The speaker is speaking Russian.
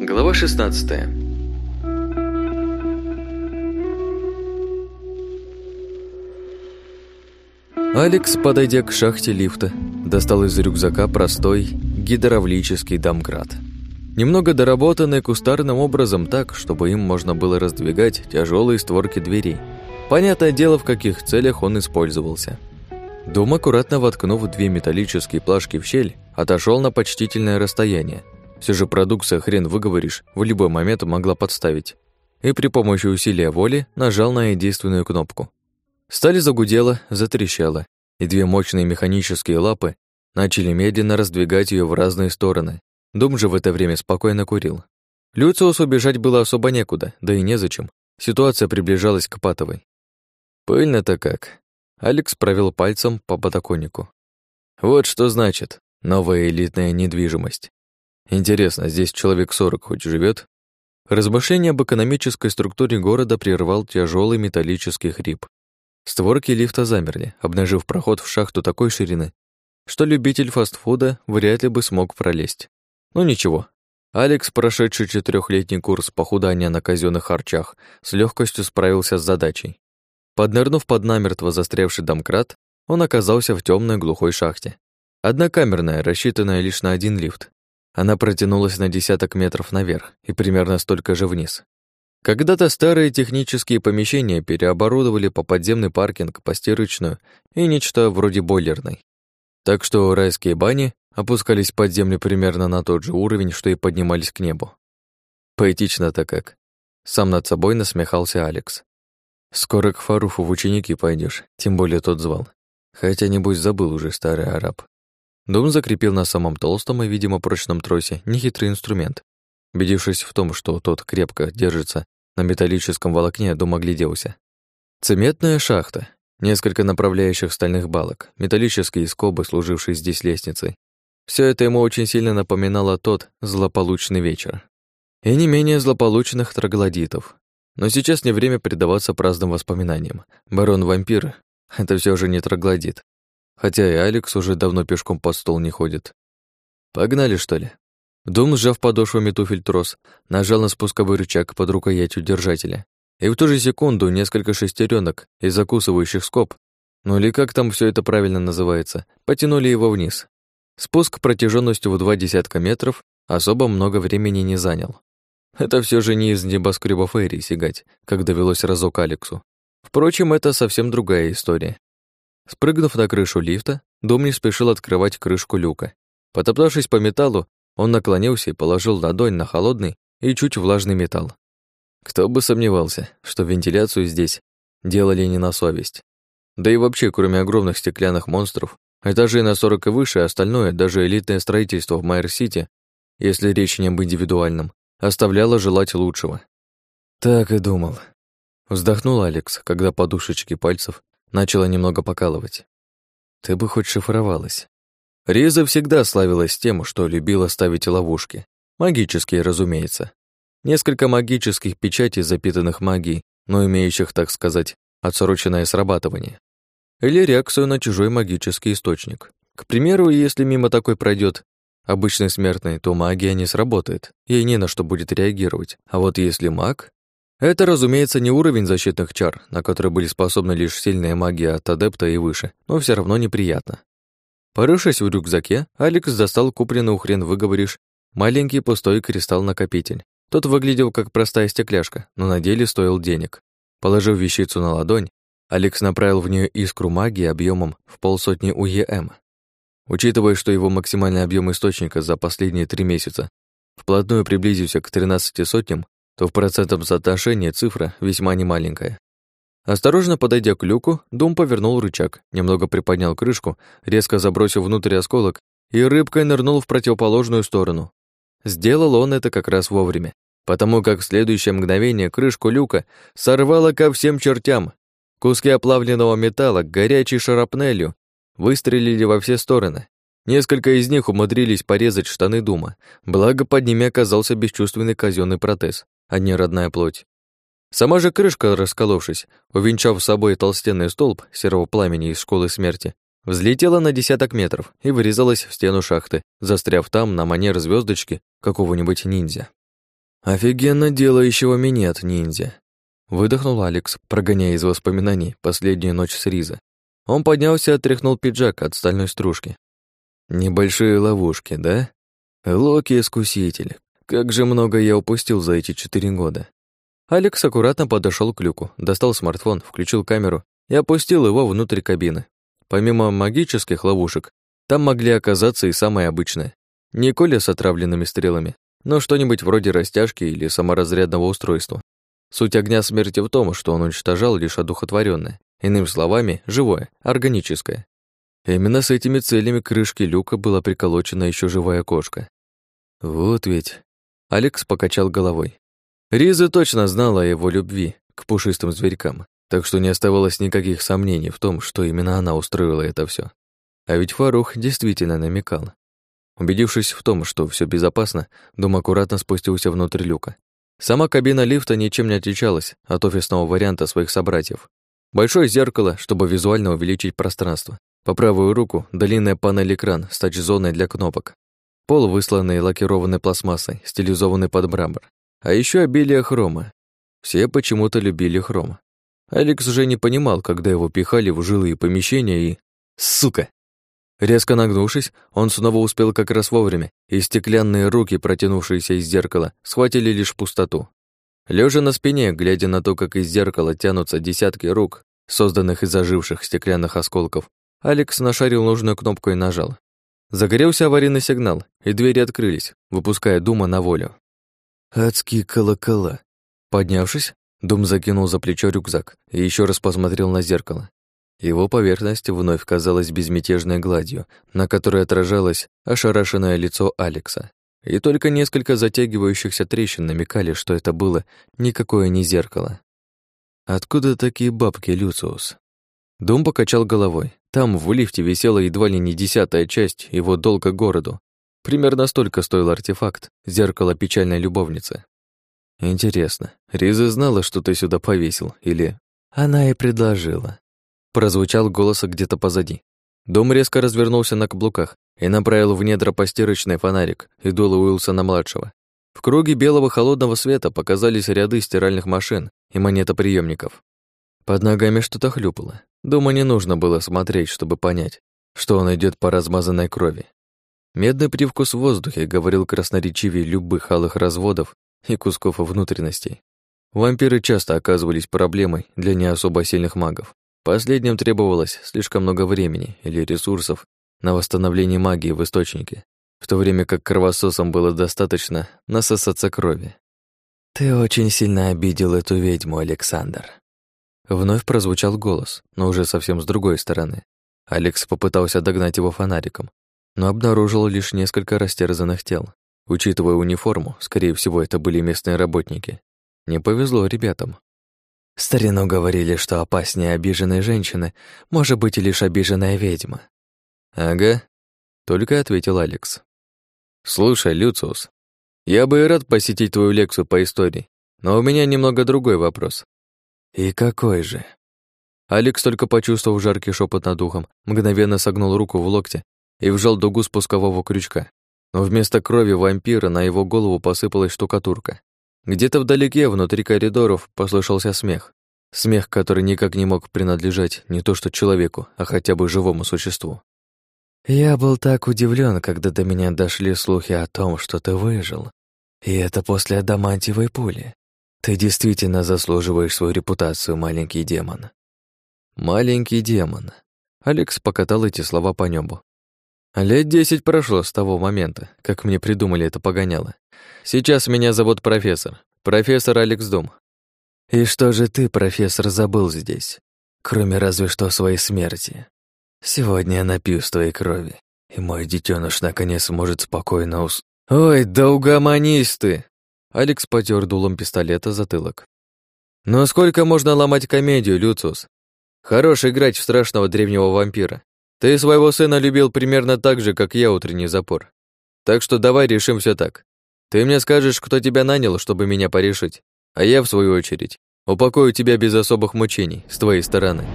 Глава 16 Алекс, подойдя к шахте лифта, достал из рюкзака простой гидравлический домкрат. Немного доработанный кустарным образом так, чтобы им можно было раздвигать тяжелые створки дверей. Понятное дело, в каких целях он использовался. Дом, аккуратно воткнув две металлические плашки в щель, отошел на почтительное расстояние. Все же продукция, хрен выговоришь, в любой момент могла подставить. И при помощи усилия воли нажал на единственную кнопку. Сталь загудела, затрещала, и две мощные механические лапы начали медленно раздвигать ее в разные стороны. Дом же в это время спокойно курил. Люциусу бежать было особо некуда, да и незачем. Ситуация приближалась к патовой. Пыльно-то как. Алекс провел пальцем по подоконнику. Вот что значит новая элитная недвижимость. Интересно, здесь человек сорок хоть живет? Размышление об экономической структуре города прервал тяжелый металлический хрип. Створки лифта замерли, обнажив проход в шахту такой ширины, что любитель фастфуда вряд ли бы смог пролезть. Ну ничего. Алекс, прошедший четырехлетний курс похудания на казенных харчах, с легкостью справился с задачей. Поднырнув под намертво застрявший домкрат, он оказался в темной глухой шахте. Однокамерная, рассчитанная лишь на один лифт. Она протянулась на десяток метров наверх и примерно столько же вниз. Когда-то старые технические помещения переоборудовали по подземный паркинг, постирочную и нечто вроде бойлерной. Так что райские бани опускались под землю примерно на тот же уровень, что и поднимались к небу. Поэтично-то как. Сам над собой насмехался Алекс. Скоро к Фаруфу в ученики пойдешь, тем более тот звал. Хотя, небось, забыл уже старый араб. Дом закрепил на самом толстом и, видимо, прочном тросе нехитрый инструмент. Убедившись в том, что тот крепко держится на металлическом волокне, Дом огляделся. Цементная шахта, несколько направляющих стальных балок, металлические скобы, служившие здесь лестницей. Все это ему очень сильно напоминало тот злополучный вечер. И не менее злополучных троглодитов, но сейчас не время предаваться праздным воспоминаниям. Барон-вампир — это все же не троглодит. Хотя и Алекс уже давно пешком под стол не ходит. Погнали, что ли? Дум, сжав подошвами туфель трос, нажал на спусковой рычаг под рукоятью держателя. И в ту же секунду несколько шестеренок и закусывающих скоб, ну или как там все это правильно называется, потянули его вниз. Спуск протяженностью в два десятка метров особо много времени не занял. Это все же не из небоскребов Эйри сигать, как довелось разок Алексу. Впрочем, это совсем другая история. Спрыгнув на крышу лифта, Дом не спешил открывать крышку люка. Потоптавшись по металлу, он наклонился и положил ладонь на холодный и чуть влажный металл. Кто бы сомневался, что вентиляцию здесь делали не на совесть. Да и вообще, кроме огромных стеклянных монстров, этажей на 40 и выше, остальное, даже элитное строительство в Майер-Сити, если речь не об индивидуальном, оставляло желать лучшего. Так и думал. Вздохнул Алекс, когда подушечки пальцев начало немного покалывать. Ты бы хоть шифровалась. Риза всегда славилась тем, что любила ставить ловушки. Магические, разумеется. Несколько магических печатей, запитанных магией, но имеющих, так сказать, отсроченное срабатывание. Или реакцию на чужой магический источник. К примеру, если мимо такой пройдет обычный смертный, то магия не сработает, ей не на что будет реагировать. А вот если маг... Это, разумеется, не уровень защитных чар, на который были способны лишь сильные маги от адепта и выше, но все равно неприятно. Порывшись в рюкзаке, Алекс достал купленный у хрен выговоришь маленький пустой кристалл-накопитель. Тот выглядел как простая стекляшка, но на деле стоил денег. Положив вещицу на ладонь, Алекс направил в нее искру магии объемом в полсотни УЕМ. Учитывая, что его максимальный объем источника за последние три месяца вплотную приблизился к 13 сотням, то в процентном соотношении цифра весьма немаленькая. Осторожно подойдя к люку, Дум повернул рычаг, немного приподнял крышку, резко забросил внутрь осколок и рыбкой нырнул в противоположную сторону. Сделал он это как раз вовремя, потому как в следующее мгновение крышку люка сорвало ко всем чертям. Куски оплавленного металла, горячей шарапнелью, выстрелили во все стороны. Несколько из них умудрились порезать штаны Дума, благо под ними оказался бесчувственный казенный протез, а не родная плоть. Сама же крышка, расколовшись, увенчав собой толстенный столб серого пламени из школы смерти, взлетела на десяток метров и вырезалась в стену шахты, застряв там на манер звездочки какого-нибудь ниндзя. Офигенно делающего минет, ниндзя. Выдохнул Алекс, прогоняя из воспоминаний последнюю ночь с Риза. Он поднялся и отряхнул пиджак от стальной стружки. Небольшие ловушки, да? Локи-искуситель. Как же много я упустил за эти четыре года. Алекс аккуратно подошел к люку, достал смартфон, включил камеру и опустил его внутрь кабины. Помимо магических ловушек, там могли оказаться и самые обычные. Не коля с отравленными стрелами, но что-нибудь вроде растяжки или саморазрядного устройства. Суть огня смерти в том, что он уничтожал лишь одухотворенное, иными словами, живое, органическое. Именно с этими целями крышки люка была приколочена еще живая кошка. Вот ведь. Алекс покачал головой. Риза точно знала о его любви к пушистым зверькам, так что не оставалось никаких сомнений в том, что именно она устроила это все. А ведь Фарух действительно намекал. Убедившись в том, что все безопасно, Дом аккуратно спустился внутрь люка. Сама кабина лифта ничем не отличалась от офисного варианта своих собратьев. Большое зеркало, чтобы визуально увеличить пространство. По правую руку длинная панель-экран с тач-зоной для кнопок. Пол, высланный лакированной пластмассой, стилизованный под мрамор. А еще обилие хрома. Все почему-то любили хром. Алекс уже не понимал, когда его пихали в жилые помещения и... Сука! Резко нагнувшись, он снова успел как раз вовремя, и стеклянные руки, протянувшиеся из зеркала, схватили лишь пустоту. Лежа на спине, глядя на то, как из зеркала тянутся десятки рук, созданных из оживших стеклянных осколков, Алекс нашарил нужную кнопку и нажал. Загорелся аварийный сигнал, и двери открылись, выпуская Дума на волю. Адские колокола. Поднявшись, Дум закинул за плечо рюкзак и еще раз посмотрел на зеркало. Его поверхность вновь казалась безмятежной гладью, на которой отражалось ошарашенное лицо Алекса. И только несколько затягивающихся трещин намекали, что это было никакое не зеркало. Откуда такие бабки, Люциус? Дом покачал головой. Там в лифте висела едва ли не десятая часть его долга городу. Примерно столько стоил артефакт, зеркало печальной любовницы. Интересно, Риза знала, что ты сюда повесил, или... Она и предложила. Прозвучал голос где-то позади. Дом резко развернулся на каблуках и направил в недра постирочный фонарик и дуло Уилсона-младшего. В круге белого холодного света показались ряды стиральных машин и монетоприемников. Под ногами что-то хлюпало. Дома не нужно было смотреть, чтобы понять, что он идет по размазанной крови. Медный привкус в воздухе говорил красноречивее любых алых разводов и кусков внутренностей. Вампиры часто оказывались проблемой для не особо сильных магов. Последним требовалось слишком много времени или ресурсов на восстановление магии в источнике, в то время как кровососам было достаточно насосаться крови. «Ты очень сильно обидел эту ведьму, Александр». Вновь прозвучал голос, но уже совсем с другой стороны. Алекс попытался догнать его фонариком, но обнаружил лишь несколько растерзанных тел. Учитывая униформу, скорее всего, это были местные работники. Не повезло ребятам. Старину говорили, что опаснее обиженной женщины может быть лишь обиженная ведьма. Ага, только ответил Алекс. Слушай, Люциус, я бы и рад посетить твою лекцию по истории, но у меня немного другой вопрос. И какой же? Алекс, только почувствовав жаркий шепот над ухом, мгновенно согнул руку в локте и вжал дугу спускового крючка. Но вместо крови вампира на его голову посыпалась штукатурка. Где-то вдалеке, внутри коридоров, послышался смех. Смех, который никак не мог принадлежать не то что человеку, а хотя бы живому существу. «Я был так удивлен, когда до меня дошли слухи о том, что ты выжил. И это после адамантиевой пули. Ты действительно заслуживаешь свою репутацию, маленький демон». «Маленький демон». Алекс покатал эти слова по небу. Лет десять прошло с того момента, как мне придумали это погоняло. Сейчас меня зовут профессор. Профессор Алекс Дом. И что же ты, профессор, забыл здесь? Кроме разве что своей смерти. Сегодня я напью с твоей крови, и мой детеныш наконец может спокойно ус... Ой, да угомонись ты! Алекс потер дулом пистолета затылок. Но сколько можно ломать комедию, Люциус? Хорош играть в страшного древнего вампира. Ты своего сына любил примерно так же, как я утренний запор. Так что давай решим все так. Ты мне скажешь, кто тебя нанял, чтобы меня порешить, а я, в свою очередь, упокою тебя без особых мучений с твоей стороны.